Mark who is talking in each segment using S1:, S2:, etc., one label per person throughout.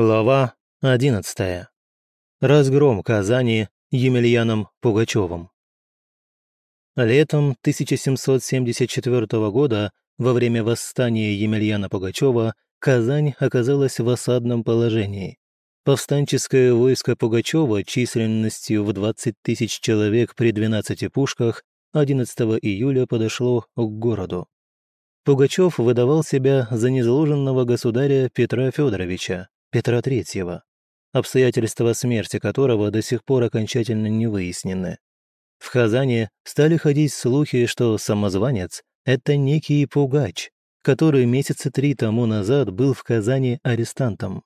S1: Глава 11. Разгром Казани Емельяном Пугачевым. Летом 1774 года, во время восстания Емельяна Пугачева, Казань оказалась в осадном положении. Повстанческое войско Пугачева численностью в 20 тысяч человек при 12 пушках 11 июля подошло к городу. Пугачев выдавал себя за незаложенного государя Петра Федоровича, Петра III, обстоятельства смерти которого до сих пор окончательно не выяснены. В Казани стали ходить слухи, что самозванец – это некий пугач, который месяца три тому назад был в Казани арестантом.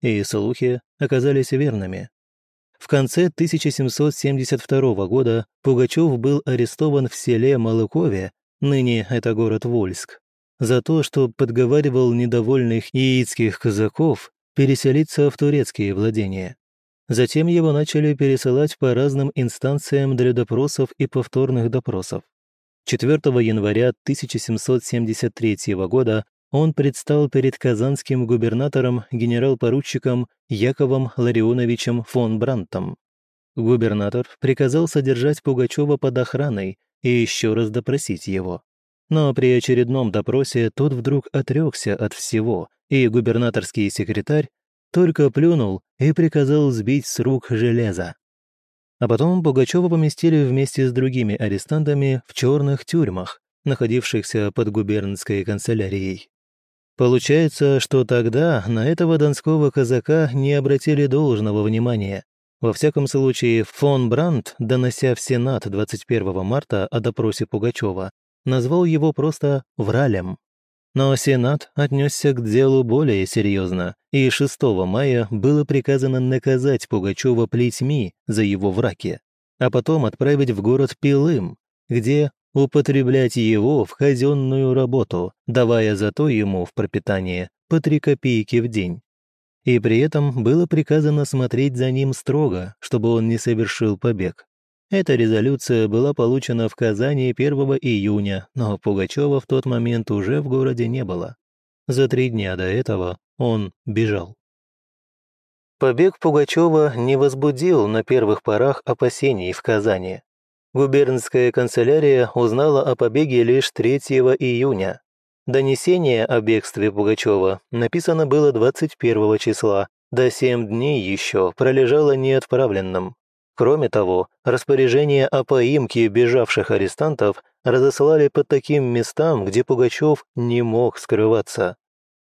S1: И слухи оказались верными. В конце 1772 года Пугачев был арестован в селе Малыкове, ныне это город Вольск, за то, что подговаривал недовольных яицких казаков переселиться в турецкие владения. Затем его начали пересылать по разным инстанциям для допросов и повторных допросов. 4 января 1773 года он предстал перед казанским губернатором генерал-поручиком Яковом Ларионовичем фон Брантом. Губернатор приказал содержать Пугачева под охраной и еще раз допросить его. Но при очередном допросе тот вдруг отрекся от всего и губернаторский секретарь только плюнул и приказал сбить с рук железо. А потом Пугачева поместили вместе с другими арестантами в черных тюрьмах, находившихся под губернской канцелярией. Получается, что тогда на этого донского казака не обратили должного внимания. Во всяком случае, фон Брандт, донося в Сенат 21 марта о допросе Пугачева, назвал его просто «вралем». Но Сенат отнесся к делу более серьезно, и 6 мая было приказано наказать Пугачева плетьми за его враки, а потом отправить в город Пилым, где употреблять его в казенную работу, давая зато ему в пропитание по три копейки в день. И при этом было приказано смотреть за ним строго, чтобы он не совершил побег. Эта резолюция была получена в Казани 1 июня, но Пугачева в тот момент уже в городе не было. За три дня до этого он бежал. Побег Пугачева не возбудил на первых порах опасений в Казани. Губернская канцелярия узнала о побеге лишь 3 июня. Донесение о бегстве Пугачева написано было 21 числа, до 7 дней еще пролежало неотправленным. Кроме того, распоряжение о поимке бежавших арестантов разослали по таким местам, где Пугачев не мог скрываться.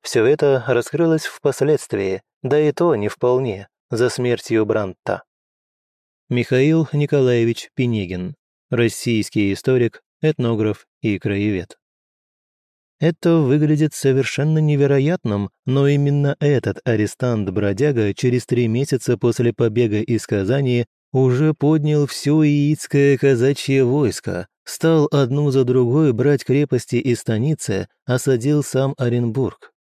S1: Все это раскрылось впоследствии, да и то не вполне, за смертью Бранта. Михаил Николаевич Пенегин, российский историк, этнограф и краевед. Это выглядит совершенно невероятным, но именно этот арестант-бродяга через три месяца после побега из Казани уже поднял все яицкое казачье войско, стал одну за другой брать крепости и станицы, осадил сам Оренбург.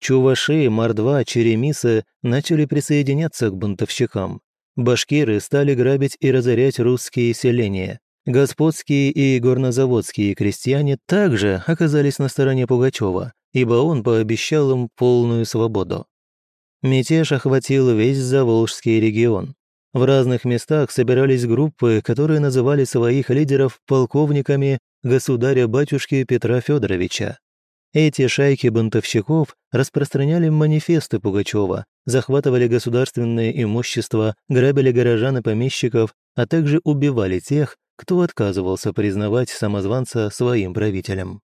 S1: Чуваши, Мордва, Черемисы начали присоединяться к бунтовщикам. Башкиры стали грабить и разорять русские селения. Господские и горнозаводские крестьяне также оказались на стороне Пугачева, ибо он пообещал им полную свободу. Мятеж охватил весь Заволжский регион. В разных местах собирались группы, которые называли своих лидеров полковниками государя-батюшки Петра Федоровича. Эти шайки бунтовщиков распространяли манифесты Пугачева, захватывали государственное имущество, грабили горожан и помещиков, а также убивали тех, кто отказывался признавать самозванца своим правителем.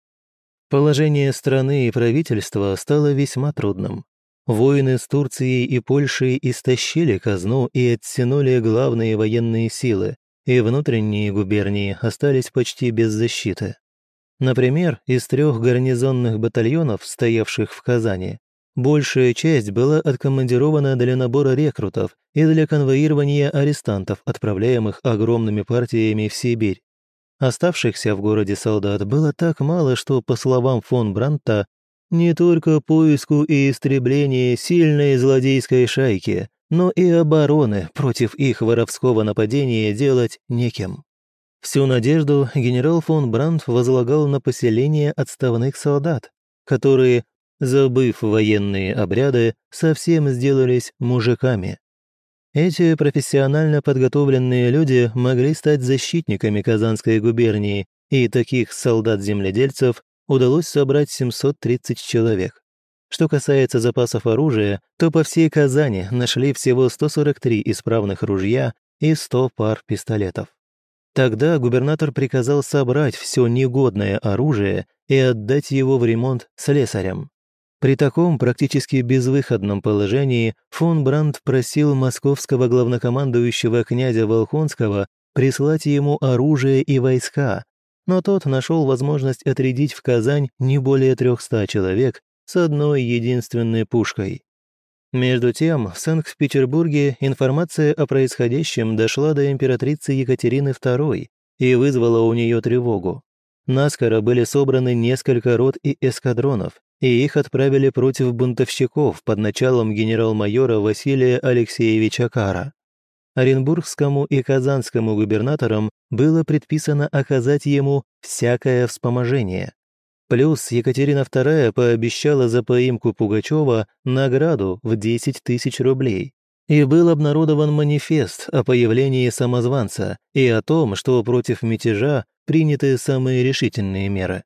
S1: Положение страны и правительства стало весьма трудным. Воины с Турцией и Польшей истощили казну и оттянули главные военные силы, и внутренние губернии остались почти без защиты. Например, из трех гарнизонных батальонов, стоявших в Казани, большая часть была откомандирована для набора рекрутов и для конвоирования арестантов, отправляемых огромными партиями в Сибирь. Оставшихся в городе солдат было так мало, что, по словам фон Бранта, не только поиску и истреблению сильной злодейской шайки, но и обороны против их воровского нападения делать неким. Всю надежду генерал фон Брандт возлагал на поселение отставных солдат, которые забыв военные обряды, совсем сделались мужиками. Эти профессионально подготовленные люди могли стать защитниками Казанской губернии, и таких солдат-земледельцев удалось собрать 730 человек. Что касается запасов оружия, то по всей Казани нашли всего 143 исправных ружья и 100 пар пистолетов. Тогда губернатор приказал собрать все негодное оружие и отдать его в ремонт слесарям. При таком практически безвыходном положении фон Брандт просил московского главнокомандующего князя Волхонского прислать ему оружие и войска, но тот нашел возможность отрядить в Казань не более 300 человек с одной единственной пушкой. Между тем, в Санкт-Петербурге информация о происходящем дошла до императрицы Екатерины II и вызвала у нее тревогу. Наскоро были собраны несколько рот и эскадронов, и их отправили против бунтовщиков под началом генерал-майора Василия Алексеевича Кара. Оренбургскому и Казанскому губернаторам было предписано оказать ему всякое вспоможение. Плюс Екатерина II пообещала за поимку Пугачева награду в 10 тысяч рублей. И был обнародован манифест о появлении самозванца и о том, что против мятежа приняты самые решительные меры.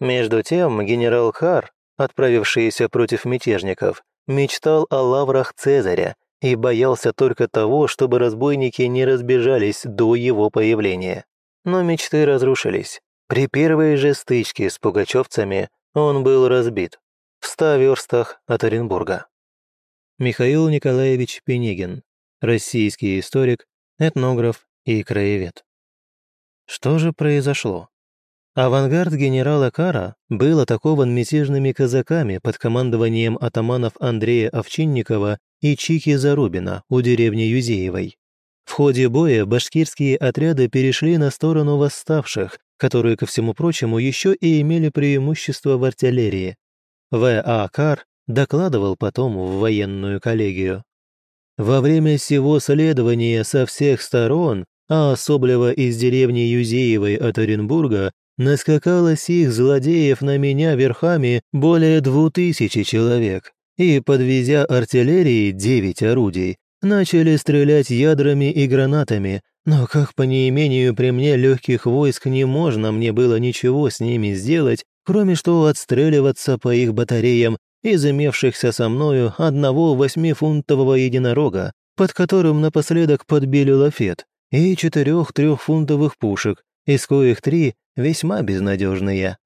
S1: Между тем генерал Хар, отправившийся против мятежников, мечтал о лаврах Цезаря и боялся только того, чтобы разбойники не разбежались до его появления. Но мечты разрушились. При первой же стычке с пугачевцами он был разбит в ста верстах от Оренбурга. Михаил Николаевич Пенегин, российский историк, этнограф и краевед. Что же произошло? Авангард генерала Кара был атакован мятежными казаками под командованием атаманов Андрея Овчинникова и Чики Зарубина у деревни Юзеевой. В ходе боя башкирские отряды перешли на сторону восставших, которые, ко всему прочему, еще и имели преимущество в артиллерии. В.А. Кар докладывал потом в военную коллегию. Во время сего следования со всех сторон, а особливо из деревни Юзеевой от Оренбурга, наскакало сих злодеев на меня верхами более двутысячи человек, и, подвезя артиллерии девять орудий, начали стрелять ядрами и гранатами, но как по неимению при мне легких войск не можно мне было ничего с ними сделать, кроме что отстреливаться по их батареям из имевшихся со мною одного восьмифунтового единорога, под которым напоследок подбили лафет, и четырех трехфунтовых пушек, из коих три весьма безнадежные.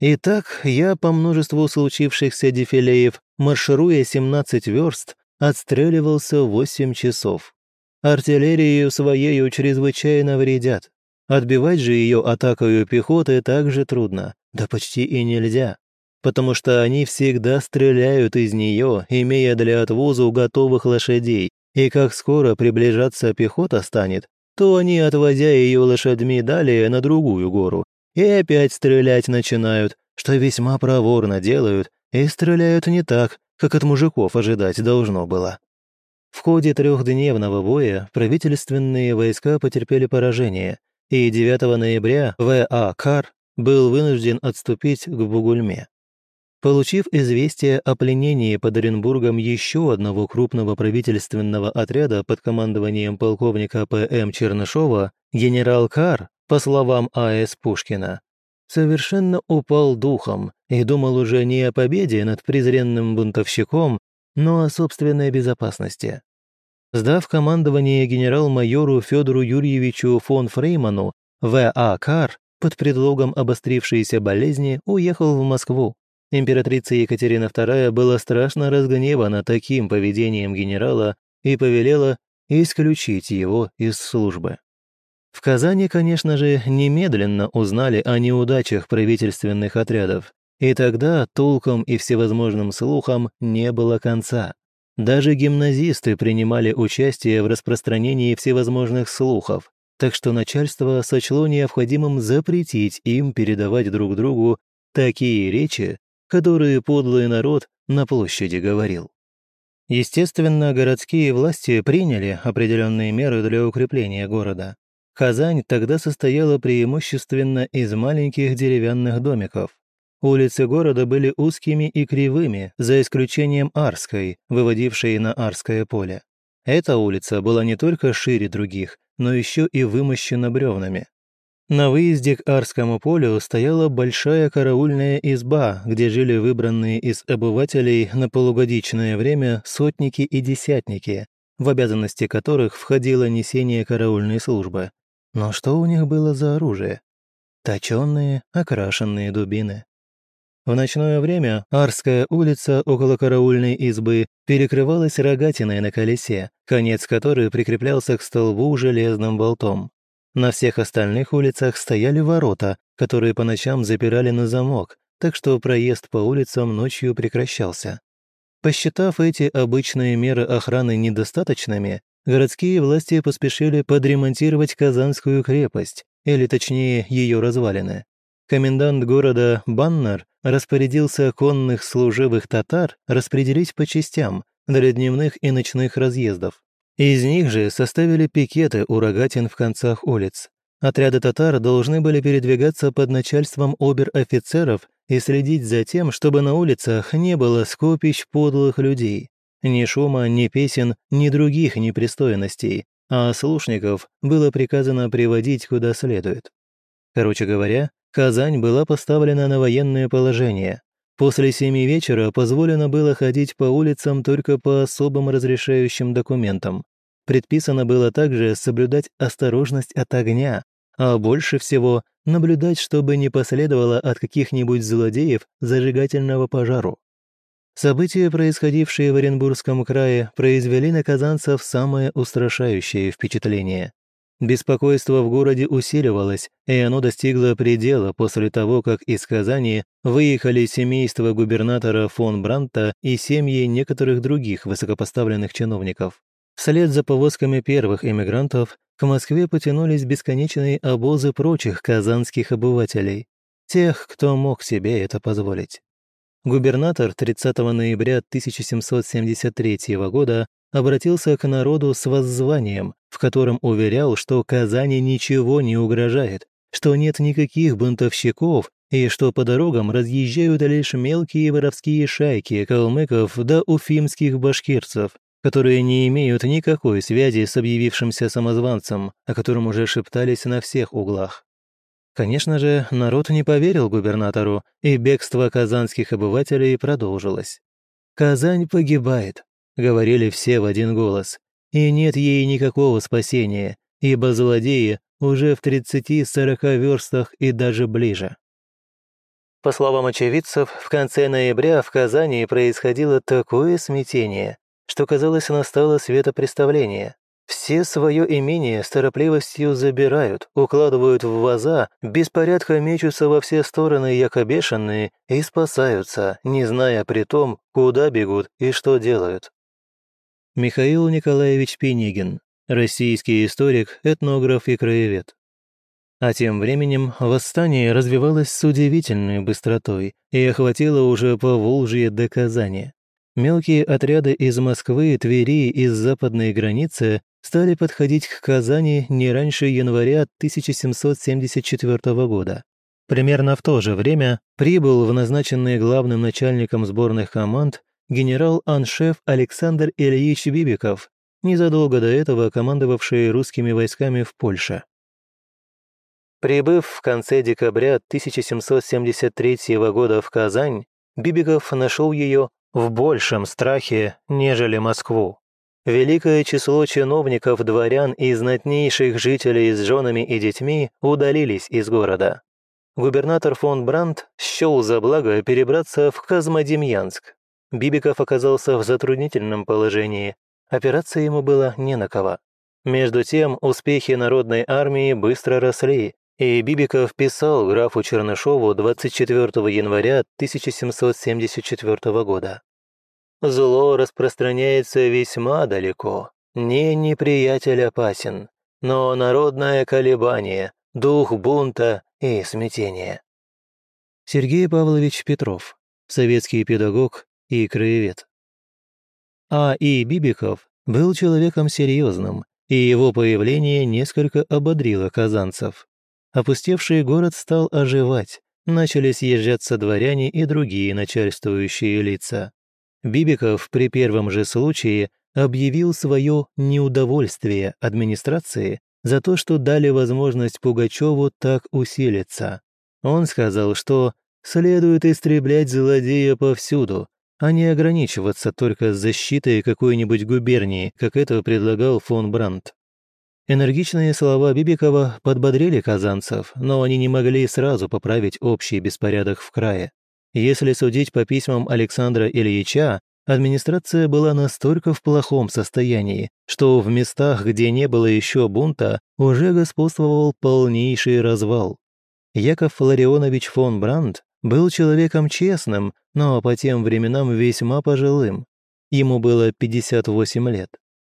S1: Итак, я по множеству случившихся дефилеев, маршируя 17 верст, отстреливался 8 часов. Артиллерию своею чрезвычайно вредят. Отбивать же ее атакою пехоты также трудно, да почти и нельзя, потому что они всегда стреляют из нее, имея для отвозу готовых лошадей, и как скоро приближаться пехота станет, то они, отвозя ее лошадьми далее на другую гору, и опять стрелять начинают, что весьма проворно делают, и стреляют не так, как от мужиков ожидать должно было. В ходе трехдневного боя правительственные войска потерпели поражение, и 9 ноября В.А. Кар был вынужден отступить к Бугульме. Получив известие о пленении под Оренбургом еще одного крупного правительственного отряда под командованием полковника П.М. Чернышова, генерал Кар, по словам А.С. Пушкина, совершенно упал духом и думал уже не о победе над презренным бунтовщиком, но о собственной безопасности. Сдав командование генерал-майору Федору Юрьевичу фон Фрейману, В.А. Кар под предлогом обострившейся болезни уехал в Москву. Императрица Екатерина II была страшно разгневана таким поведением генерала и повелела исключить его из службы. В Казани, конечно же, немедленно узнали о неудачах правительственных отрядов, и тогда толком и всевозможным слухам не было конца. Даже гимназисты принимали участие в распространении всевозможных слухов, так что начальство сочло необходимым запретить им передавать друг другу такие речи, которые подлый народ на площади говорил. Естественно, городские власти приняли определенные меры для укрепления города. Казань тогда состояла преимущественно из маленьких деревянных домиков. улицы города были узкими и кривыми, за исключением Арской, выводившей на Арское поле. Эта улица была не только шире других, но еще и вымощена бревнами. На выезде к Арскому полю стояла большая караульная изба, где жили выбранные из обывателей на полугодичное время сотники и десятники, в обязанности которых входило несение караульной службы. Но что у них было за оружие? Точенные, окрашенные дубины. В ночное время Арская улица около караульной избы перекрывалась рогатиной на колесе, конец которой прикреплялся к столбу железным болтом. На всех остальных улицах стояли ворота, которые по ночам запирали на замок, так что проезд по улицам ночью прекращался. Посчитав эти обычные меры охраны недостаточными, городские власти поспешили подремонтировать Казанскую крепость, или точнее ее развалины. Комендант города Баннер распорядился конных служивых татар распределить по частям для дневных и ночных разъездов. Из них же составили пикеты у рогатин в концах улиц. Отряды татар должны были передвигаться под начальством обер-офицеров и следить за тем, чтобы на улицах не было скопищ подлых людей. Ни шума, ни песен, ни других непристойностей, а слушников было приказано приводить куда следует. Короче говоря, Казань была поставлена на военное положение. После семи вечера позволено было ходить по улицам только по особым разрешающим документам. Предписано было также соблюдать осторожность от огня, а больше всего наблюдать, чтобы не последовало от каких-нибудь злодеев зажигательного пожару. События, происходившие в Оренбургском крае, произвели на казанцев самое устрашающее впечатление. Беспокойство в городе усиливалось, и оно достигло предела после того, как из Казани выехали семейство губернатора фон Бранта и семьи некоторых других высокопоставленных чиновников. Вслед за повозками первых эмигрантов к Москве потянулись бесконечные обозы прочих казанских обывателей, тех, кто мог себе это позволить. Губернатор 30 ноября 1773 года обратился к народу с воззванием, в котором уверял, что Казани ничего не угрожает, что нет никаких бунтовщиков и что по дорогам разъезжают лишь мелкие воровские шайки калмыков да уфимских башкирцев, которые не имеют никакой связи с объявившимся самозванцем, о котором уже шептались на всех углах. Конечно же, народ не поверил губернатору, и бегство казанских обывателей продолжилось. «Казань погибает», — говорили все в один голос. «И нет ей никакого спасения, ибо злодеи уже в 30-40 верстах и даже ближе». По словам очевидцев, в конце ноября в Казани происходило такое смятение, что, казалось, настало светопреставление. Все свое имение с торопливостью забирают, укладывают в ваза, беспорядка мечутся во все стороны якобешенные и спасаются, не зная при том, куда бегут и что делают. Михаил Николаевич Пенигин, российский историк, этнограф и краевед. А тем временем восстание развивалось с удивительной быстротой и охватило уже по Волжье до Казани. Мелкие отряды из Москвы, Твери и с западной границы стали подходить к Казани не раньше января 1774 года. Примерно в то же время прибыл в назначенный главным начальником сборных команд генерал-аншеф Александр Ильич Бибиков, незадолго до этого командовавший русскими войсками в Польше. Прибыв в конце декабря 1773 года в Казань, Бибиков нашел ее в большем страхе, нежели Москву. Великое число чиновников, дворян и знатнейших жителей с женами и детьми удалились из города. Губернатор фон Брандт счел за благо перебраться в Казмодемьянск, Бибиков оказался в затруднительном положении. Опираться ему было не на кого. Между тем, успехи народной армии быстро росли, и Бибиков писал графу Чернышову 24 января 1774 года. «Зло распространяется весьма далеко. Не неприятель опасен, но народное колебание, дух бунта и смятения». Сергей Павлович Петров, советский педагог, и краевед. А. И. Бибиков был человеком серьезным, и его появление несколько ободрило казанцев. Опустевший город стал оживать, начали съезжаться дворяне и другие начальствующие лица. Бибиков при первом же случае объявил свое неудовольствие администрации за то, что дали возможность Пугачеву так усилиться. Он сказал, что следует истреблять злодея повсюду, а не ограничиваться только защитой какой-нибудь губернии, как это предлагал фон Брандт. Энергичные слова Бибикова подбодрили казанцев, но они не могли сразу поправить общий беспорядок в крае. Если судить по письмам Александра Ильича, администрация была настолько в плохом состоянии, что в местах, где не было еще бунта, уже господствовал полнейший развал. Яков Ларионович фон Брандт был человеком честным, но по тем временам весьма пожилым. Ему было 58 лет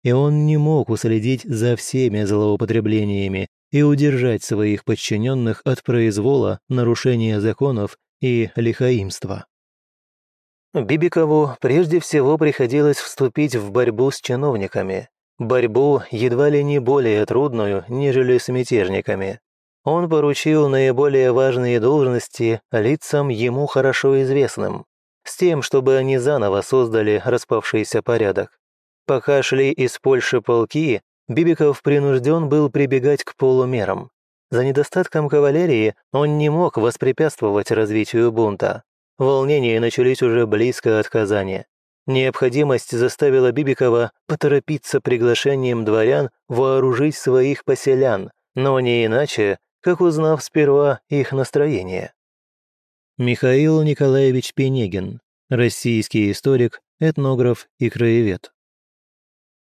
S1: и он не мог уследить за всеми злоупотреблениями и удержать своих подчиненных от произвола, нарушения законов и лихаимства. Бибикову прежде всего приходилось вступить в борьбу с чиновниками. Борьбу едва ли не более трудную, нежели с мятежниками. Он поручил наиболее важные должности лицам ему хорошо известным, с тем, чтобы они заново создали распавшийся порядок. Пока шли из Польши полки, Бибиков принужден был прибегать к полумерам. За недостатком кавалерии он не мог воспрепятствовать развитию бунта. Волнения начались уже близко от Казани. Необходимость заставила Бибикова поторопиться приглашением дворян вооружить своих поселян, но не иначе, как узнав сперва их настроение. Михаил Николаевич Пенегин, российский историк, этнограф и краевед.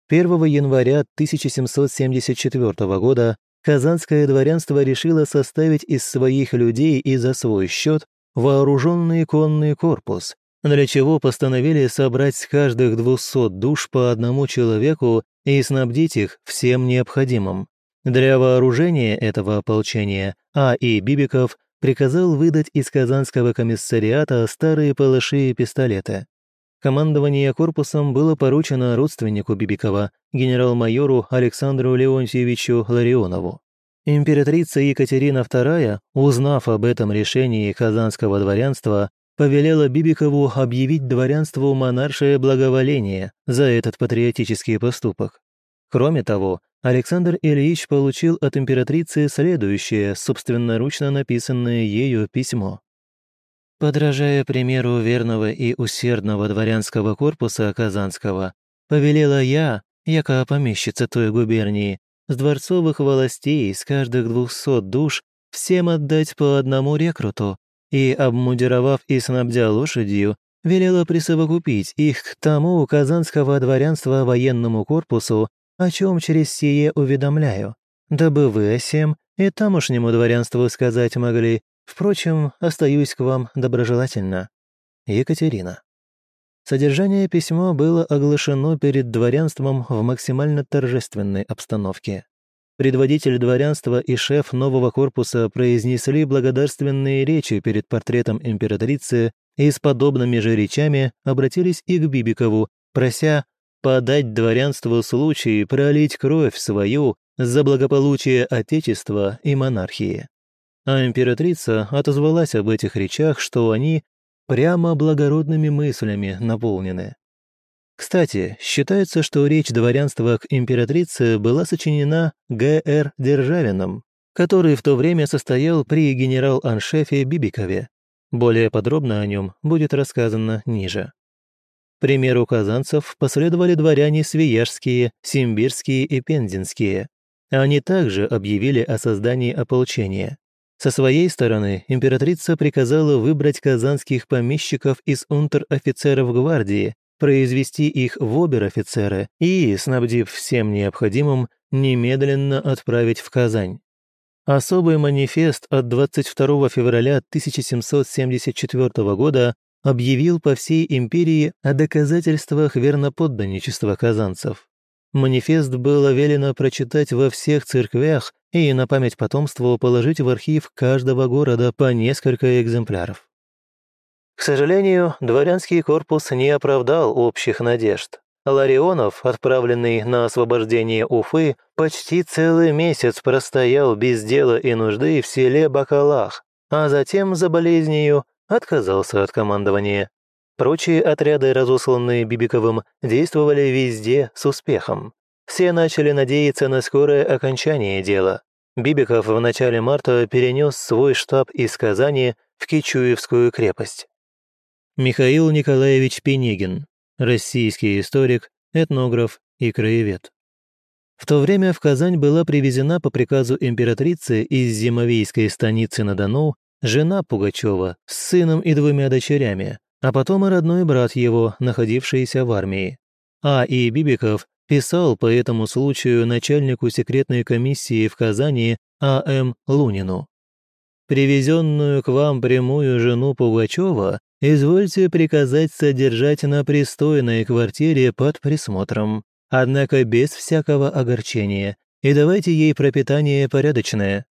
S1: 1 января 1774 года казанское дворянство решило составить из своих людей и за свой счет вооруженный конный корпус, для чего постановили собрать с каждых 200 душ по одному человеку и снабдить их всем необходимым. Для вооружения этого ополчения А. И. Бибиков приказал выдать из Казанского комиссариата старые палаши и пистолеты. Командование корпусом было поручено родственнику Бибикова, генерал-майору Александру Леонтьевичу Ларионову. Императрица Екатерина II, узнав об этом решении казанского дворянства, повелела Бибикову объявить дворянству монаршее благоволение за этот патриотический поступок. Кроме того, Александр Ильич получил от императрицы следующее собственноручно написанное ею письмо. Подражая примеру верного и усердного дворянского корпуса Казанского, повелела я, яко помещица той губернии, с дворцовых властей с каждых двухсот душ всем отдать по одному рекруту, и, обмундировав и снабдя лошадью, велела присовокупить их к тому казанского дворянства военному корпусу, о чем через сие уведомляю, дабы вы о сем и тамошнему дворянству сказать могли, Впрочем, остаюсь к вам доброжелательно. Екатерина. Содержание письма было оглашено перед дворянством в максимально торжественной обстановке. Предводитель дворянства и шеф нового корпуса произнесли благодарственные речи перед портретом императрицы и с подобными же речами обратились и к Бибикову, прося подать дворянству случай пролить кровь свою за благополучие Отечества и монархии. А императрица отозвалась об этих речах, что они прямо благородными мыслями наполнены. Кстати, считается, что речь дворянства к императрице была сочинена Г.Р. Державиным, который в то время состоял при генерал-аншефе Бибикове. Более подробно о нем будет рассказано ниже. Примеру казанцев последовали дворяне свияжские, симбирские и пензенские. Они также объявили о создании ополчения. Со своей стороны императрица приказала выбрать казанских помещиков из унтер-офицеров гвардии, произвести их в обер-офицеры и, снабдив всем необходимым, немедленно отправить в Казань. Особый манифест от 22 февраля 1774 года объявил по всей империи о доказательствах верноподданничества казанцев. Манифест было велено прочитать во всех церквях и на память потомству положить в архив каждого города по несколько экземпляров. К сожалению, дворянский корпус не оправдал общих надежд. Ларионов, отправленный на освобождение Уфы, почти целый месяц простоял без дела и нужды в селе Бакалах, а затем за болезнью отказался от командования. Прочие отряды, разосланные Бибиковым, действовали везде с успехом. Все начали надеяться на скорое окончание дела. Бибиков в начале марта перенес свой штаб из Казани в Кичуевскую крепость. Михаил Николаевич Пенегин, российский историк, этнограф и краевед. В то время в Казань была привезена по приказу императрицы из Зимовейской станицы на Дону жена Пугачева с сыном и двумя дочерями, а потом и родной брат его, находившийся в армии. А. И. Бибиков писал по этому случаю начальнику секретной комиссии в Казани А.М. Лунину. «Привезенную к вам прямую жену Пугачева извольте приказать содержать на пристойной квартире под присмотром однако без всякого огорчения, и давайте ей пропитание порядочное.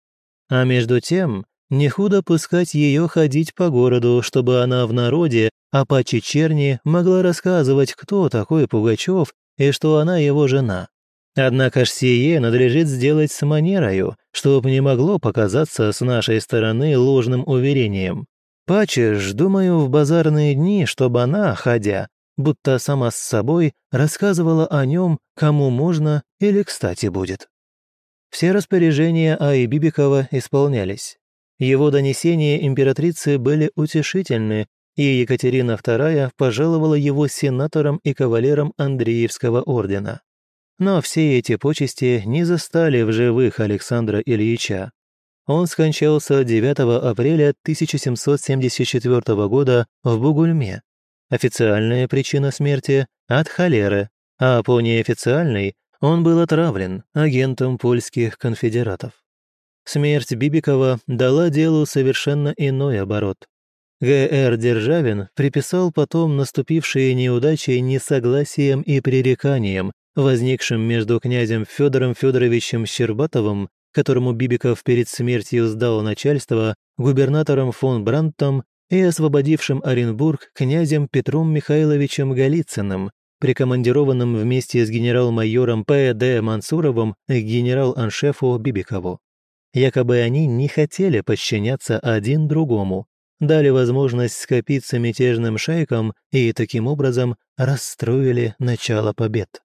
S1: А между тем, не худо пускать ее ходить по городу, чтобы она в народе, а по черни могла рассказывать, кто такой Пугачев и что она его жена. Однако ж сие надлежит сделать с манерою, чтоб не могло показаться с нашей стороны ложным уверением. Паче ж, думаю, в базарные дни, чтобы она, ходя, будто сама с собой рассказывала о нем, кому можно или кстати будет. Все распоряжения Аи Бибикова исполнялись. Его донесения императрицы были утешительны, и Екатерина II пожаловала его сенатором и кавалером Андреевского ордена. Но все эти почести не застали в живых Александра Ильича. Он скончался 9 апреля 1774 года в Бугульме, Официальная причина смерти – от холеры, а по неофициальной он был отравлен агентом польских конфедератов. Смерть Бибикова дала делу совершенно иной оборот. Г.Р. Державин приписал потом наступившие неудачи несогласием и пререканием, возникшим между князем Федором Федоровичем Щербатовым, которому Бибиков перед смертью сдал начальство, губернатором фон Брандтом и освободившим Оренбург князем Петром Михайловичем Голицыным, прикомандированным вместе с генерал-майором П.Д. Мансуровым к генерал-аншефу Бибикову. Якобы они не хотели подчиняться один другому, дали возможность скопиться мятежным шайкам и таким образом расстроили начало побед.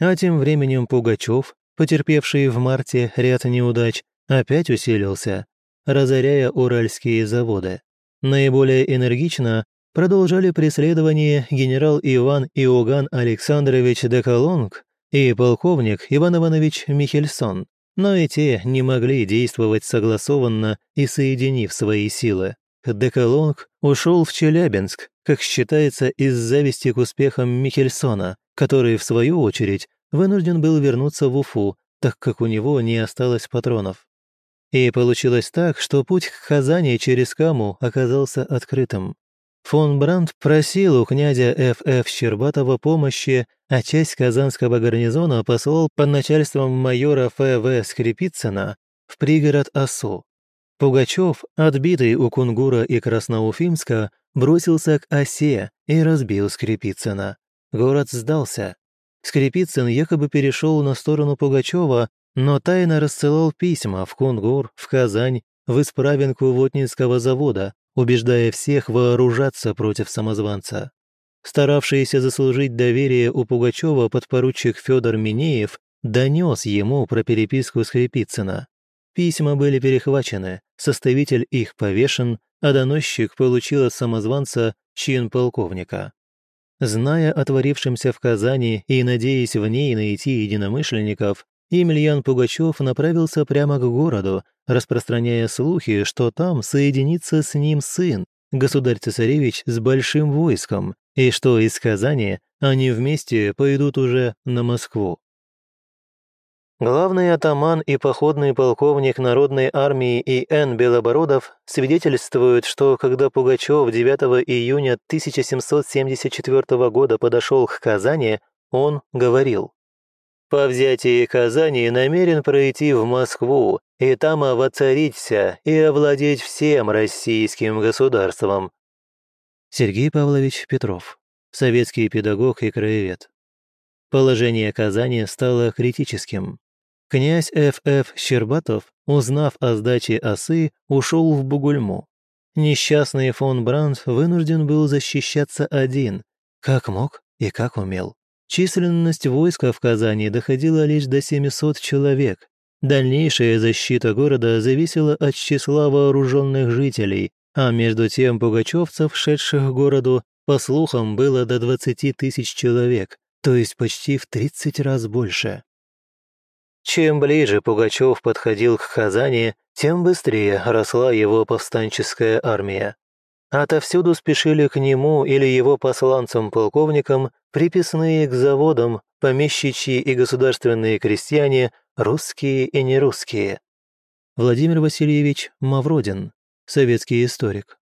S1: А тем временем Пугачев, потерпевший в марте ряд неудач, опять усилился, разоряя уральские заводы. Наиболее энергично продолжали преследование генерал Иван Иоганн Александрович Деколонг и полковник Иван Иванович Михельсон, но и те не могли действовать согласованно и соединив свои силы. Деколонг ушел в Челябинск, как считается, из зависти к успехам Михельсона, который, в свою очередь, вынужден был вернуться в Уфу, так как у него не осталось патронов. И получилось так, что путь к Казани через Каму оказался открытым. Фон Брандт просил у князя Ф.Ф. Щербатова помощи, а часть казанского гарнизона послал под начальством майора Ф.В. Скрипицына в пригород Осу. Пугачев, отбитый у Кунгура и Красноуфимска, бросился к Осе и разбил Скрипицына. Город сдался. Скрипицын якобы перешел на сторону Пугачева, но тайно рассылал письма в Кунгур, в Казань, в Исправинку Вотнинского завода, убеждая всех вооружаться против самозванца. Старавшийся заслужить доверие у Пугачева подпоручик Федор Минеев донес ему про переписку с Хрипицына. Письма были перехвачены, составитель их повешен, а доносчик получил от самозванца чин полковника. Зная о творившемся в Казани и надеясь в ней найти единомышленников, Емельян Пугачев направился прямо к городу, распространяя слухи, что там соединится с ним сын, государь-цесаревич с большим войском, и что из Казани они вместе пойдут уже на Москву. Главный атаман и походный полковник Народной армии И.Н. Белобородов свидетельствуют, что когда Пугачев 9 июня 1774 года подошел к Казани, он говорил по взятии Казани намерен пройти в Москву и там воцариться и овладеть всем российским государством. Сергей Павлович Петров, советский педагог и краевед. Положение Казани стало критическим. князь Ф.Ф. Щербатов, узнав о сдаче осы, ушел в Бугульму. Несчастный фон Брандт вынужден был защищаться один, как мог и как умел. Численность войска в Казани доходила лишь до 700 человек. Дальнейшая защита города зависела от числа вооруженных жителей, а между тем пугачевцев, шедших к городу, по слухам, было до 20 тысяч человек, то есть почти в 30 раз больше. Чем ближе Пугачев подходил к Казани, тем быстрее росла его повстанческая армия. Отовсюду спешили к нему или его посланцам-полковникам приписные к заводам, помещичьи и государственные крестьяне, русские и нерусские. Владимир Васильевич Мавродин, советский историк.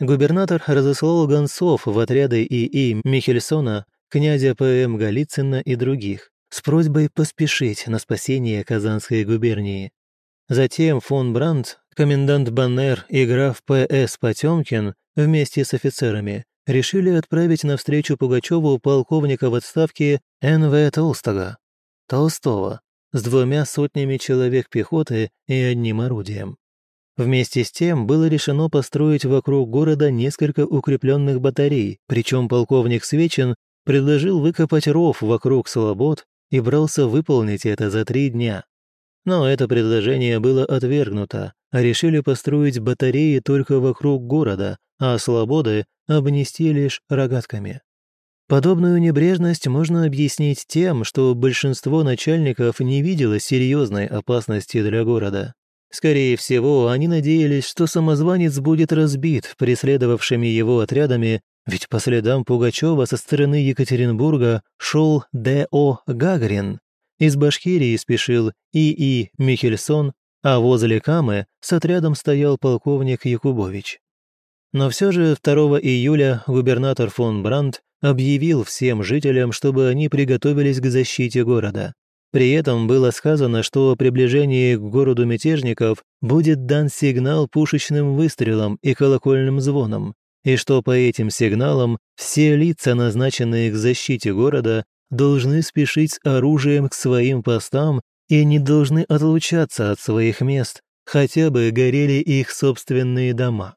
S1: Губернатор разослал гонцов в отряды И.И. Михельсона, князя П.М. Голицына и других с просьбой поспешить на спасение Казанской губернии. Затем фон Брандт, комендант Баннер и граф П.С. Потемкин вместе с офицерами решили отправить навстречу Пугачеву полковника в отставке Н.В. Толстого, Толстого, с двумя сотнями человек пехоты и одним орудием. Вместе с тем было решено построить вокруг города несколько укрепленных батарей, причем полковник Свечин предложил выкопать ров вокруг слобод и брался выполнить это за три дня. Но это предложение было отвергнуто, а решили построить батареи только вокруг города, а слободы обнести лишь рогатками. Подобную небрежность можно объяснить тем, что большинство начальников не видело серьезной опасности для города. Скорее всего, они надеялись, что самозванец будет разбит преследовавшими его отрядами, ведь по следам Пугачева со стороны Екатеринбурга шел Д.О. Гагарин, из Башкирии спешил И.И. Михельсон, а возле Камы с отрядом стоял полковник Якубович. Но все же 2 июля губернатор фон Брандт объявил всем жителям, чтобы они приготовились к защите города. При этом было сказано, что о приближении к городу мятежников будет дан сигнал пушечным выстрелом и колокольным звоном, и что по этим сигналам все лица, назначенные к защите города, должны спешить с оружием к своим постам и не должны отлучаться от своих мест, хотя бы горели их собственные дома.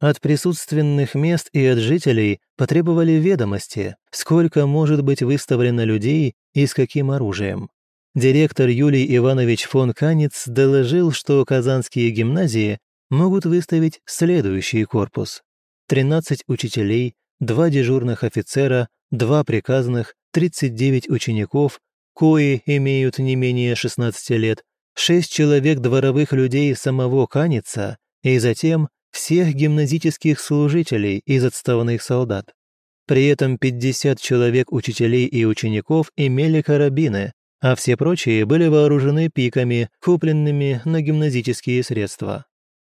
S1: От присутственных мест и от жителей потребовали ведомости, сколько может быть выставлено людей и с каким оружием. Директор Юлий Иванович фон Канец доложил, что казанские гимназии могут выставить следующий корпус. 13 учителей, 2 дежурных офицера, 2 приказных, 39 учеников, кои имеют не менее 16 лет, 6 человек дворовых людей самого Каница и затем всех гимназических служителей из отставных солдат. При этом 50 человек учителей и учеников имели карабины, а все прочие были вооружены пиками, купленными на гимназические средства.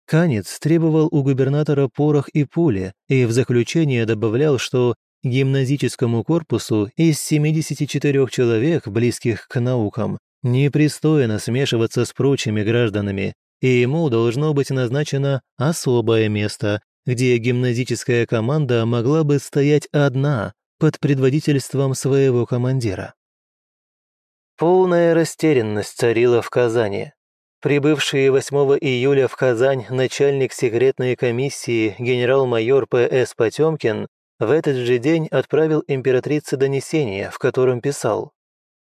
S1: Канец требовал у губернатора порох и пули, и в заключение добавлял, что Гимназическому корпусу из 74 человек, близких к наукам, непристойно смешиваться с прочими гражданами, и ему должно быть назначено особое место, где гимназическая команда могла бы стоять одна под предводительством своего командира. Полная растерянность царила в Казани. Прибывший 8 июля в Казань начальник секретной комиссии генерал-майор П.С. Потемкин в этот же день отправил императрице донесение, в котором писал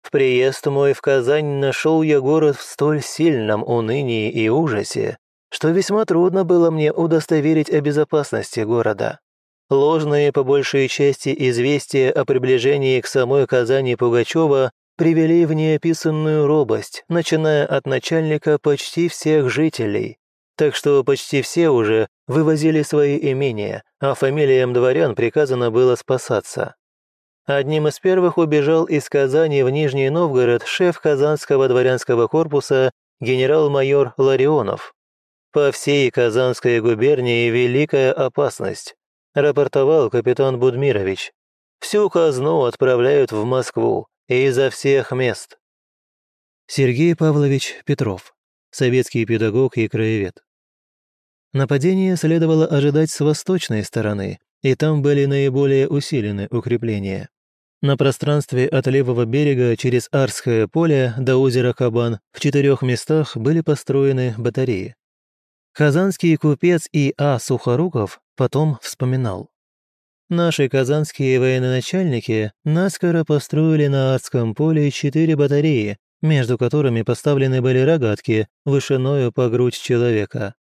S1: «В приезд мой в Казань нашел я город в столь сильном унынии и ужасе, что весьма трудно было мне удостоверить о безопасности города. Ложные по большей части известия о приближении к самой Казани Пугачева привели в неописанную робость, начиная от начальника почти всех жителей, так что почти все уже вывозили свои имения, а фамилиям дворян приказано было спасаться. Одним из первых убежал из Казани в Нижний Новгород шеф Казанского дворянского корпуса генерал-майор Ларионов. По всей Казанской губернии великая опасность, рапортовал капитан Будмирович. Всю казну отправляют в Москву изо всех мест. Сергей Павлович Петров, советский педагог и краевед. Нападение следовало ожидать с восточной стороны, и там были наиболее усилены укрепления. На пространстве от левого берега через Арское поле до озера Кабан в четырех местах были построены батареи. Казанский купец И.А. Сухоруков потом вспоминал. Наши казанские военачальники наскоро построили на Арском поле четыре батареи, между которыми поставлены были рогатки вышиною по грудь человека.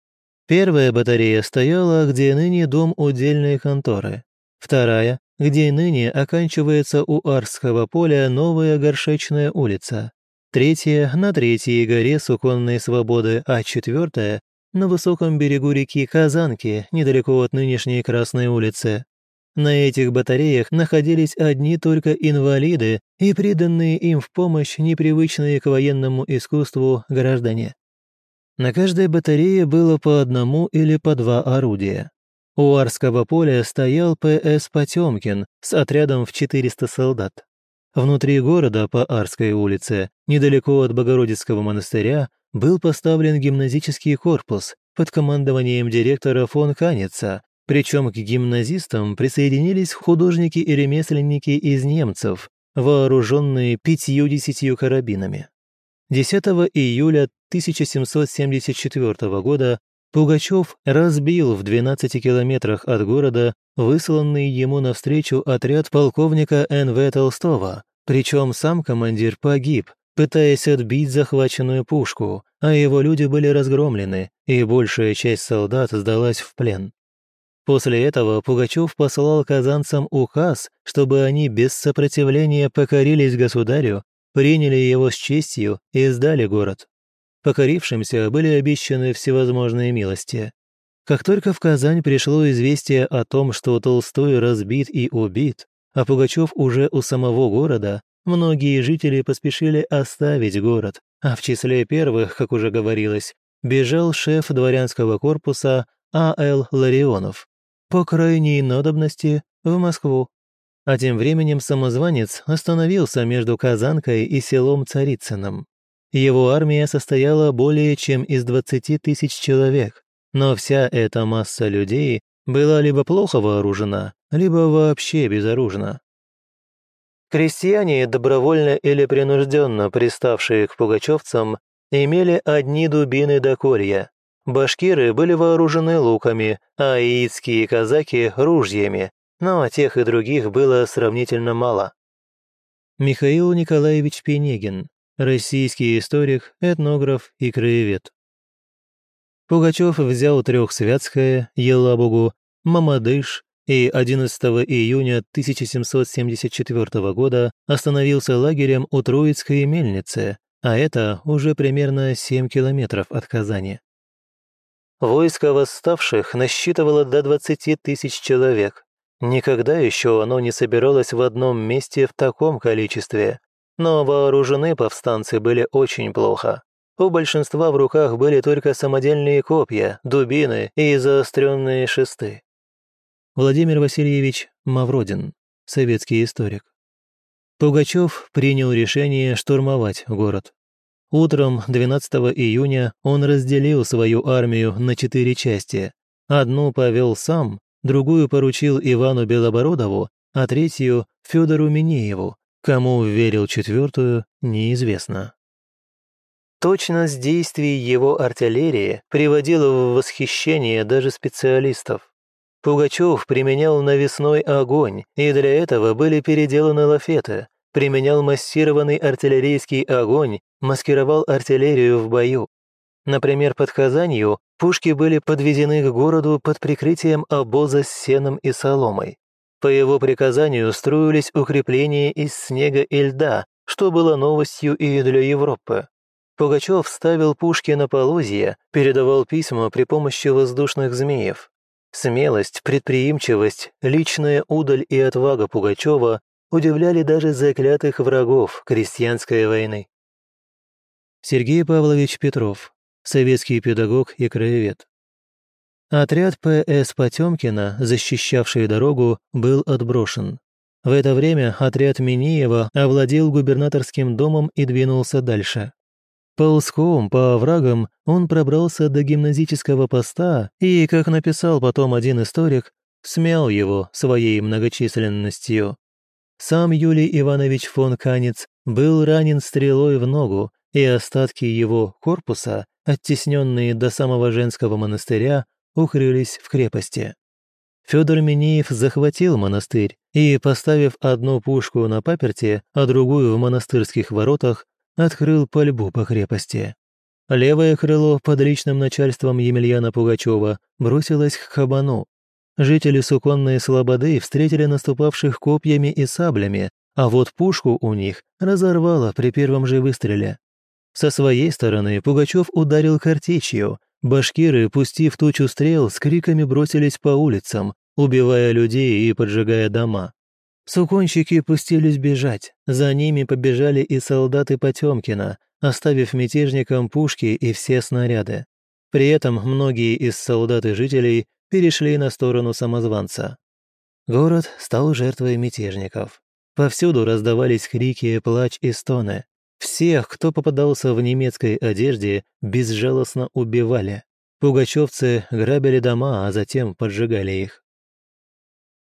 S1: Первая батарея стояла, где ныне дом удельной конторы. Вторая, где ныне оканчивается у Арского поля новая горшечная улица. Третья – на Третьей горе Суконной Свободы, а четвертая – на высоком берегу реки Казанки, недалеко от нынешней Красной улицы. На этих батареях находились одни только инвалиды и приданные им в помощь непривычные к военному искусству граждане. На каждой батарее было по одному или по два орудия. У Арского поля стоял П.С. Потемкин с отрядом в 400 солдат. Внутри города по Арской улице, недалеко от Богородицкого монастыря, был поставлен гимназический корпус под командованием директора фон Каница, причем к гимназистам присоединились художники и ремесленники из немцев, вооруженные пятью-десятью карабинами. 10 июля 1774 года Пугачев разбил в 12 километрах от города высланный ему навстречу отряд полковника Н.В. Толстого, причем сам командир погиб, пытаясь отбить захваченную пушку, а его люди были разгромлены, и большая часть солдат сдалась в плен. После этого Пугачев послал казанцам указ, чтобы они без сопротивления покорились государю, приняли его с честью и сдали город. Покорившимся были обещаны всевозможные милости. Как только в Казань пришло известие о том, что Толстой разбит и убит, а Пугачев уже у самого города, многие жители поспешили оставить город, а в числе первых, как уже говорилось, бежал шеф дворянского корпуса А.Л. Ларионов по крайней надобности в Москву. А тем временем самозванец остановился между Казанкой и селом Царицыным. Его армия состояла более чем из 20 тысяч человек, но вся эта масса людей была либо плохо вооружена, либо вообще безоружна. Крестьяне, добровольно или принужденно приставшие к пугачевцам, имели одни дубины до колья, Башкиры были вооружены луками, а иитские казаки – ружьями, но тех и других было сравнительно мало. Михаил Николаевич Пенегин, российский историк, этнограф и краевед. Пугачев взял Трехсвятское, Елабугу, Мамадыш и 11 июня 1774 года остановился лагерем у Троицкой мельницы, а это уже примерно 7 километров от Казани. Войско восставших насчитывало до 20 тысяч человек. Никогда еще оно не собиралось в одном месте в таком количестве. Но вооружены повстанцы были очень плохо. У большинства в руках были только самодельные копья, дубины и заостренные шесты. Владимир Васильевич Мавродин, советский историк. Пугачев принял решение штурмовать город. Утром 12 июня он разделил свою армию на четыре части. Одну повел сам, другую поручил Ивану Белобородову, а третью – Федору Минееву. Кому верил четвертую, неизвестно. Точность действий его артиллерии приводила в восхищение даже специалистов. Пугачев применял навесной огонь, и для этого были переделаны лафеты, применял массированный артиллерийский огонь, маскировал артиллерию в бою. Например, под Казанью пушки были подведены к городу под прикрытием обоза с сеном и соломой. По его приказанию строились укрепления из снега и льда, что было новостью и для Европы. Пугачев ставил пушки на полозья, передавал письма при помощи воздушных змеев. Смелость, предприимчивость, личная удаль и отвага Пугачева удивляли даже заклятых врагов крестьянской войны. Сергей Павлович Петров, советский педагог и краевед. Отряд П.С. Потемкина, защищавший дорогу, был отброшен. В это время отряд Минеева овладел губернаторским домом и двинулся дальше. Ползком по оврагам он пробрался до гимназического поста и, как написал потом один историк, смял его своей многочисленностью. Сам Юлий Иванович фон Канец был ранен стрелой в ногу, и остатки его корпуса, оттесненные до самого женского монастыря, укрылись в крепости. Федор Минеев захватил монастырь и, поставив одну пушку на паперте, а другую в монастырских воротах, открыл пальбу по крепости. Левое крыло под личным начальством Емельяна Пугачева бросилось к кабану. Жители Суконной Слободы встретили наступавших копьями и саблями, а вот пушку у них разорвало при первом же выстреле. Со своей стороны Пугачев ударил картечью. Башкиры, пустив тучу стрел, с криками бросились по улицам, убивая людей и поджигая дома. Суконщики пустились бежать. За ними побежали и солдаты Потемкина, оставив мятежникам пушки и все снаряды. При этом многие из солдат и жителей перешли на сторону самозванца. Город стал жертвой мятежников. Повсюду раздавались крики, плач и стоны. Всех, кто попадался в немецкой одежде, безжалостно убивали. Пугачевцы грабили дома, а затем поджигали их.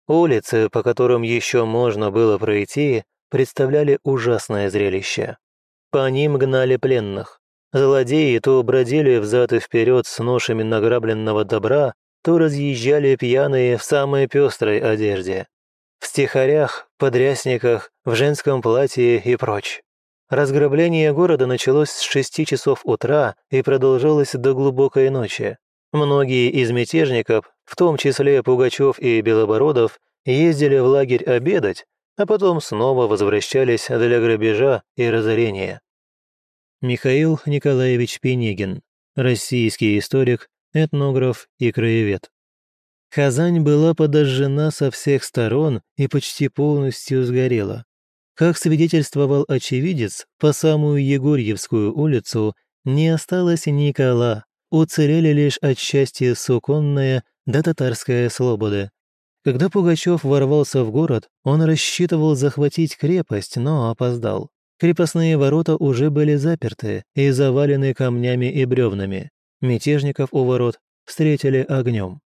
S1: Улицы, по которым еще можно было пройти, представляли ужасное зрелище. По ним гнали пленных. Злодеи то бродили взад и вперед с ношами награбленного добра, то разъезжали пьяные в самой пестрой одежде. В стихарях, подрясниках, в женском платье и прочь. Разграбление города началось с шести часов утра и продолжалось до глубокой ночи. Многие из мятежников, в том числе Пугачев и Белобородов, ездили в лагерь обедать, а потом снова возвращались для грабежа и разорения. Михаил Николаевич Пенегин, российский историк, этнограф и краевед. Казань была подожжена со всех сторон и почти полностью сгорела. Как свидетельствовал очевидец, по самую Егорьевскую улицу не осталось ни кола, уцелели лишь от счастья Суконная да Татарская Слобода. Когда Пугачев ворвался в город, он рассчитывал захватить крепость, но опоздал. Крепостные ворота уже были заперты и завалены камнями и бревнами. Мятежников у ворот встретили огнем.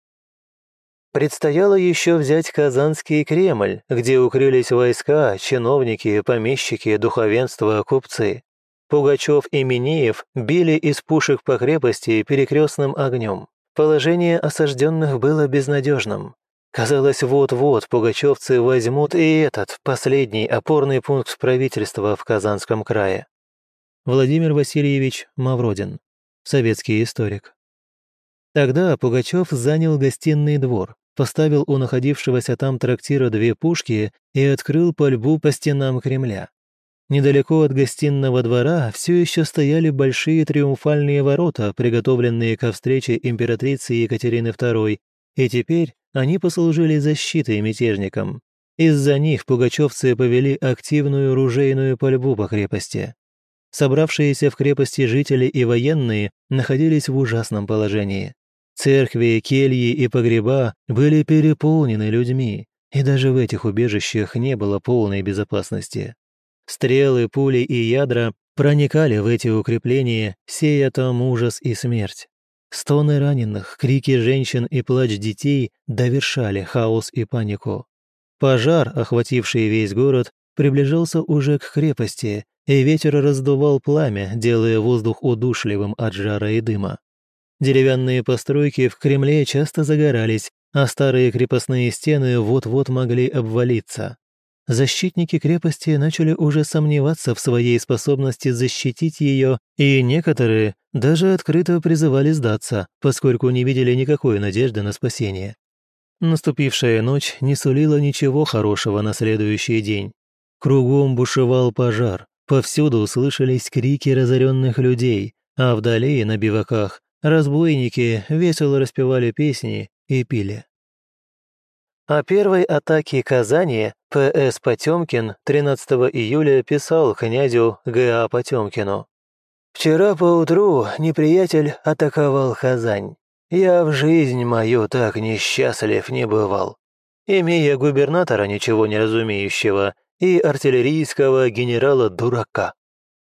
S1: Предстояло еще взять Казанский Кремль, где укрылись войска, чиновники, помещики, духовенство, купцы. Пугачев и Минеев били из пушек по крепости перекрестным огнем. Положение осажденных было безнадежным. Казалось, вот-вот пугачевцы возьмут и этот, последний опорный пункт правительства в Казанском крае. Владимир Васильевич Мавродин, советский историк. Тогда Пугачев занял гостиный двор, поставил у находившегося там трактира две пушки и открыл пальбу по стенам Кремля. Недалеко от гостиного двора все еще стояли большие триумфальные ворота, приготовленные ко встрече императрицы Екатерины II, и теперь они послужили защитой мятежникам. Из-за них пугачевцы повели активную ружейную пальбу по крепости. Собравшиеся в крепости жители и военные находились в ужасном положении. Церкви, кельи и погреба были переполнены людьми, и даже в этих убежищах не было полной безопасности. Стрелы, пули и ядра проникали в эти укрепления, сея там ужас и смерть. Стоны раненых, крики женщин и плач детей довершали хаос и панику. Пожар, охвативший весь город, приближался уже к крепости, и ветер раздувал пламя, делая воздух удушливым от жара и дыма. Деревянные постройки в Кремле часто загорались, а старые крепостные стены вот-вот могли обвалиться. Защитники крепости начали уже сомневаться в своей способности защитить ее, и некоторые даже открыто призывали сдаться, поскольку не видели никакой надежды на спасение. Наступившая ночь не сулила ничего хорошего на следующий день. Кругом бушевал пожар, повсюду слышались крики разоренных людей, а вдали, на биваках, разбойники весело распевали песни и пили. О первой атаке Казани П.С. Потемкин 13 июля писал князю Г.А. Потемкину. «Вчера поутру неприятель атаковал Казань. Я в жизнь мою так несчастлив не бывал. Имея губернатора ничего не разумеющего и артиллерийского генерала-дурака.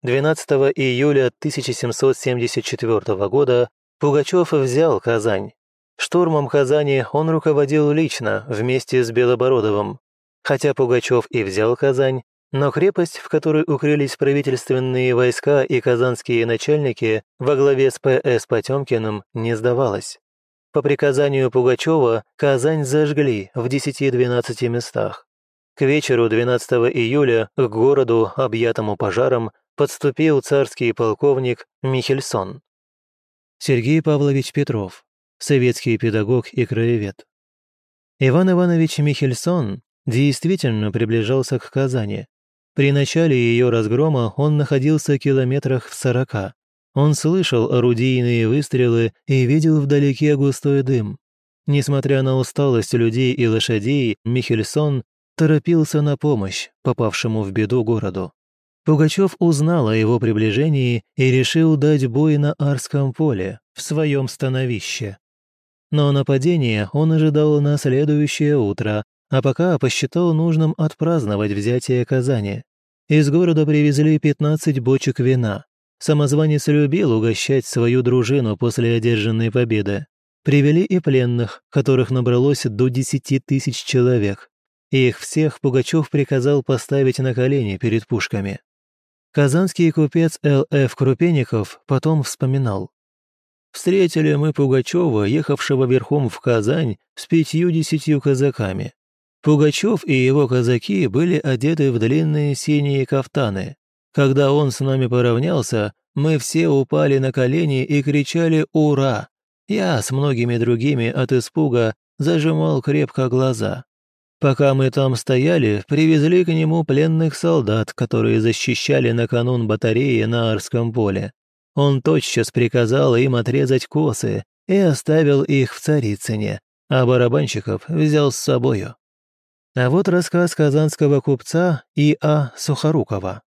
S1: 12 июля 1774 года Пугачев взял Казань, Штурмом Казани он руководил лично, вместе с Белобородовым. Хотя Пугачев и взял Казань, но крепость, в которой укрылись правительственные войска и казанские начальники во главе с П.С. Потемкиным, не сдавалась. По приказанию Пугачева Казань зажгли в 10-12 местах. К вечеру 12 июля к городу, объятому пожаром, подступил царский полковник Михельсон. Сергей Павлович Петров, советский педагог и краевед. Иван Иванович Михельсон действительно приближался к Казани. При начале ее разгрома он находился километрах в сорока. Он слышал орудийные выстрелы и видел вдалеке густой дым. Несмотря на усталость людей и лошадей, Михельсон торопился на помощь попавшему в беду городу. Пугачев узнал о его приближении и решил дать бой на Арском поле, в своем становище. Но нападение он ожидал на следующее утро, а пока посчитал нужным отпраздновать взятие Казани. Из города привезли 15 бочек вина. Самозванец любил угощать свою дружину после одержанной победы. Привели и пленных, которых набралось до 10 тысяч человек. Их всех Пугачев приказал поставить на колени перед пушками. Казанский купец Л.Ф. Крупеников потом вспоминал. «Встретили мы Пугачева, ехавшего верхом в Казань, с пятью-десятью казаками. Пугачев и его казаки были одеты в длинные синие кафтаны. Когда он с нами поравнялся, мы все упали на колени и кричали «Ура!». Я с многими другими от испуга зажимал крепко глаза. Пока мы там стояли, привезли к нему пленных солдат, которые защищали наканун батареи на Арском поле. Он тотчас приказал им отрезать косы и оставил их в Царицыне, а барабанщиков взял с собою. А вот рассказ казанского купца И.А. Сухорукова.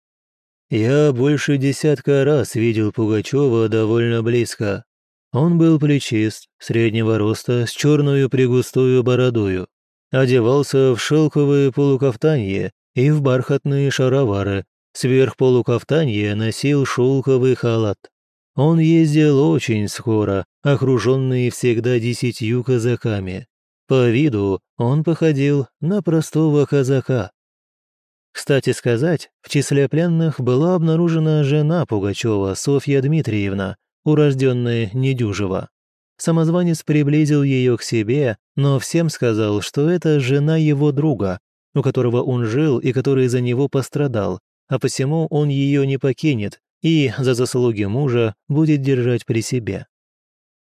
S1: «Я больше десятка раз видел Пугачева довольно близко. Он был плечист, среднего роста, с черную пригустую бородою. Одевался в шелковые полукафтанье и в бархатные шаровары. Сверх полукафтанья носил шелковый халат. Он ездил очень скоро, окруженный всегда десятью казаками. По виду он походил на простого казака. Кстати сказать, в числе пленных была обнаружена жена Пугачева Софья Дмитриевна, урожденная Недюжева. Самозванец приблизил ее к себе, но всем сказал, что это жена его друга, у которого он жил и который за него пострадал, а посему он ее не покинет и за заслуги мужа будет держать при себе.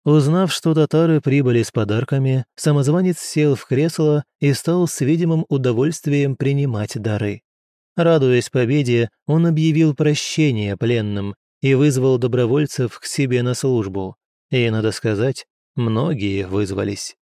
S1: Узнав, что татары прибыли с подарками, самозванец сел в кресло и стал с видимым удовольствием принимать дары. Радуясь победе, он объявил прощение пленным и вызвал добровольцев к себе на службу. И, надо сказать, многие вызвались.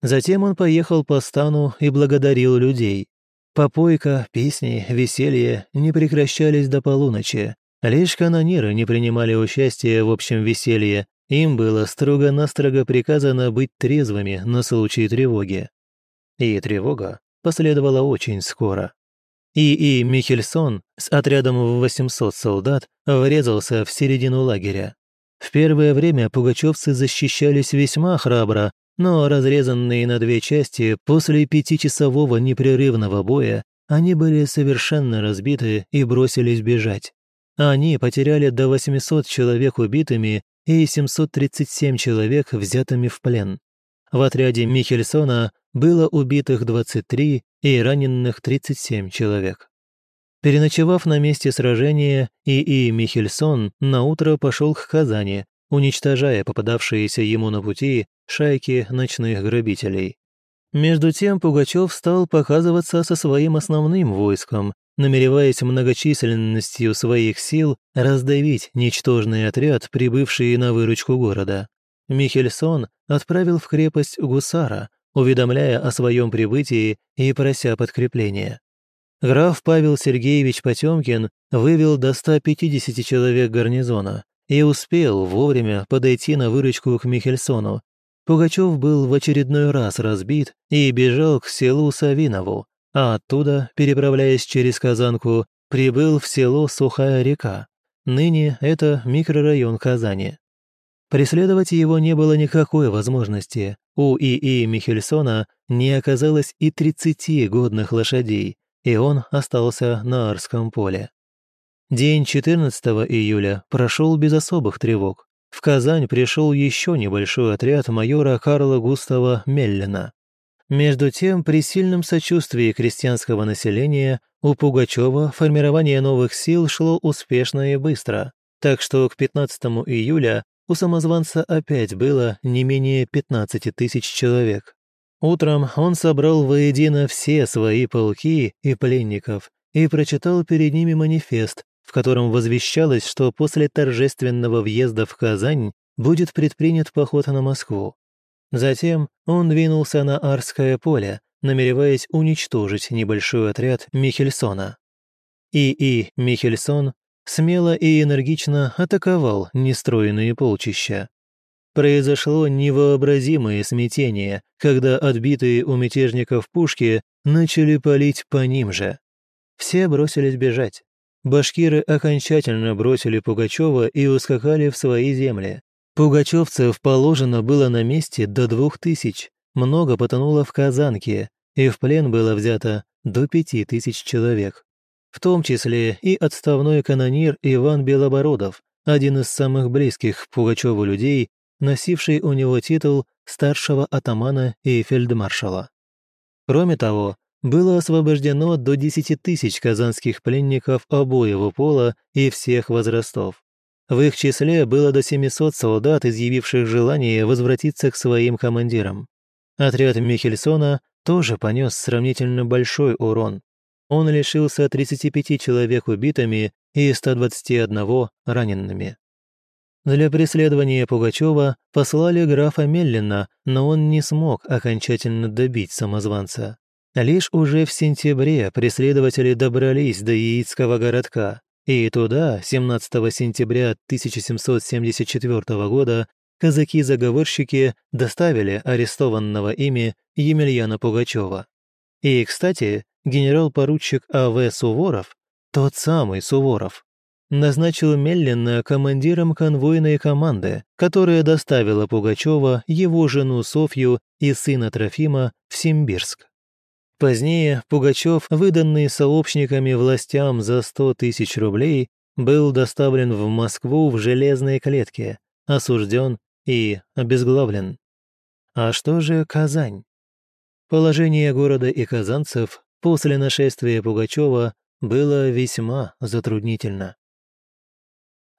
S1: Затем он поехал по стану и благодарил людей. Попойка, песни, веселье не прекращались до полуночи. Лишь канониры не принимали участия в общем веселье, им было строго-настрого приказано быть трезвыми на случай тревоги. И тревога последовала очень скоро. И.И. Михельсон с отрядом в 800 солдат врезался в середину лагеря. В первое время пугачевцы защищались весьма храбро, но разрезанные на две части после пятичасового непрерывного боя, они были совершенно разбиты и бросились бежать. Они потеряли до 800 человек убитыми и 737 человек взятыми в плен. В отряде Михельсона было убитых 23 и раненых 37 человек. Переночевав на месте сражения, ИИ Михельсон наутро пошел к Казани, уничтожая попадавшиеся ему на пути шайки ночных грабителей. Между тем Пугачев стал показываться со своим основным войском, намереваясь многочисленностью своих сил раздавить ничтожный отряд, прибывший на выручку города. Михельсон отправил в крепость гусара, уведомляя о своем прибытии и прося подкрепления. Граф Павел Сергеевич Потемкин вывел до 150 человек гарнизона и успел вовремя подойти на выручку к Михельсону. Пугачев был в очередной раз разбит и бежал к селу Савинову, а оттуда, переправляясь через Казанку, прибыл в село Сухая река. Ныне это микрорайон Казани. Преследовать его не было никакой возможности. У ИИ Михельсона не оказалось и 30 годных лошадей, и он остался на Арском поле. День 14 июля прошел без особых тревог. В Казань пришел еще небольшой отряд майора Карла Густава Меллина. Между тем, при сильном сочувствии крестьянского населения у Пугачева формирование новых сил шло успешно и быстро, так что к 15 июля у самозванца опять было не менее 15 тысяч человек. Утром он собрал воедино все свои полки и пленников и прочитал перед ними манифест, в котором возвещалось, что после торжественного въезда в Казань будет предпринят поход на Москву. Затем он двинулся на Арское поле, намереваясь уничтожить небольшой отряд Михельсона. И.И. Михельсон смело и энергично атаковал нестроенные полчища. Произошло невообразимое смятение, когда отбитые у мятежников пушки начали палить по ним же. Все бросились бежать. Башкиры окончательно бросили Пугачева и ускакали в свои земли. Пугачевцев положено было на месте до двух тысяч, много потонуло в Казанке, и в плен было взято до пяти тысяч человек в том числе и отставной канонир Иван Белобородов, один из самых близких Пугачеву людей, носивший у него титул старшего атамана и фельдмаршала. Кроме того, было освобождено до 10 тысяч казанских пленников обоего пола и всех возрастов. В их числе было до 700 солдат, изъявивших желание возвратиться к своим командирам. Отряд Михельсона тоже понес сравнительно большой урон, он лишился 35 человек убитыми и 121 ранеными. Для преследования Пугачева послали графа Меллина, но он не смог окончательно добить самозванца. Лишь уже в сентябре преследователи добрались до Яицкого городка, и туда, 17 сентября 1774 года, казаки-заговорщики доставили арестованного ими Емельяна Пугачева. И, кстати, генерал-поручик А.В. Суворов, тот самый Суворов, назначил Меллина командиром конвойной команды, которая доставила Пугачева, его жену Софью и сына Трофима в Симбирск. Позднее Пугачев, выданный сообщниками властям за 100 тысяч рублей, был доставлен в Москву в железной клетке, осужден и обезглавлен. А что же Казань? Положение города и казанцев после нашествия Пугачева было весьма затруднительно.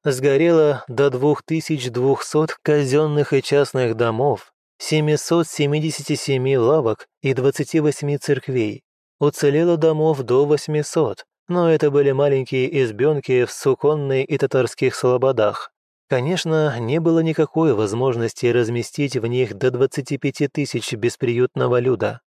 S1: Сгорело до 2200 казенных и частных домов, 777 лавок и 28 церквей. Уцелело домов до 800, но это были маленькие избенки в Суконной и Татарских слободах. Конечно, не было никакой возможности разместить в них до 25 тысяч бесприютного люда.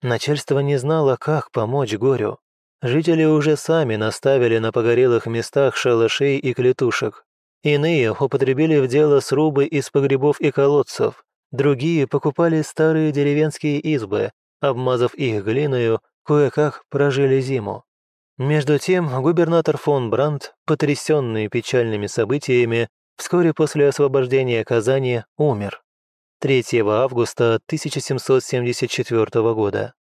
S1: Начальство не знало, как помочь горю. Жители уже сами наставили на погорелых местах шалашей и клетушек. Иные употребили в дело срубы из погребов и колодцев. Другие покупали старые деревенские избы, обмазав их глиною, кое-как прожили зиму. Между тем губернатор фон Брандт, потрясенный печальными событиями, вскоре после освобождения Казани умер. 3 августа 1774 года.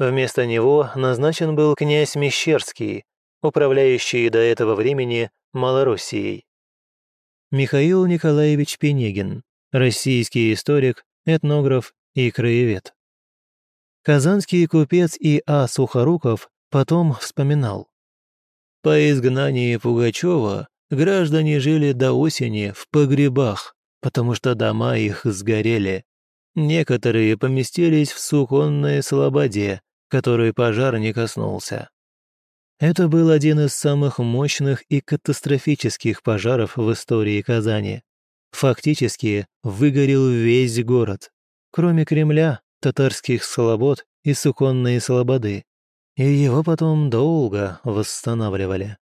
S1: Вместо него назначен был князь Мещерский, управляющий до этого времени Малороссией. Михаил Николаевич Пенегин, российский историк, этнограф и краевед. Казанский купец И.А. Сухоруков потом вспоминал. По изгнании Пугачева граждане жили до осени в погребах, потому что дома их сгорели. Некоторые поместились в суконной слободе, которой пожар не коснулся. Это был один из самых мощных и катастрофических пожаров в истории Казани. Фактически выгорел весь город, кроме Кремля, татарских слобод и суконной слободы. И его потом долго восстанавливали.